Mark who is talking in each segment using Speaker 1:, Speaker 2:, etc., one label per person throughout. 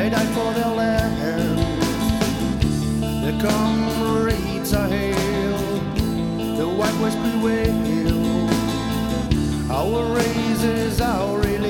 Speaker 1: They died for their land. Their comrades are hail. The white was prevail. Our race is our religion.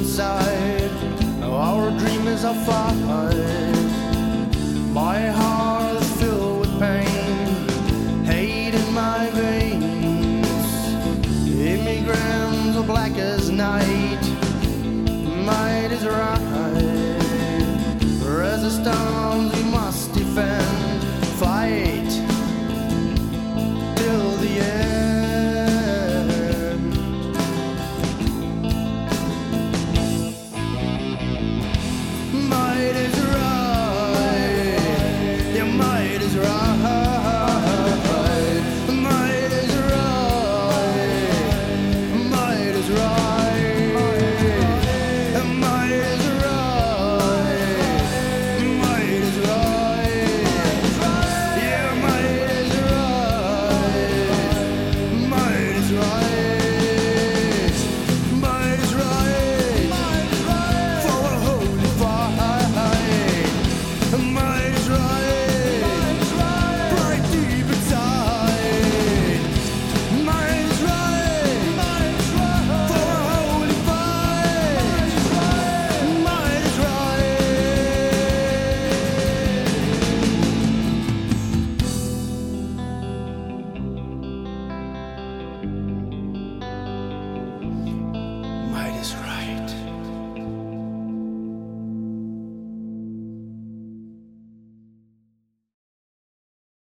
Speaker 1: inside. Our dream is a fight. My heart is filled with pain, hate in my veins. Immigrants are black as night. Might is right. Resistance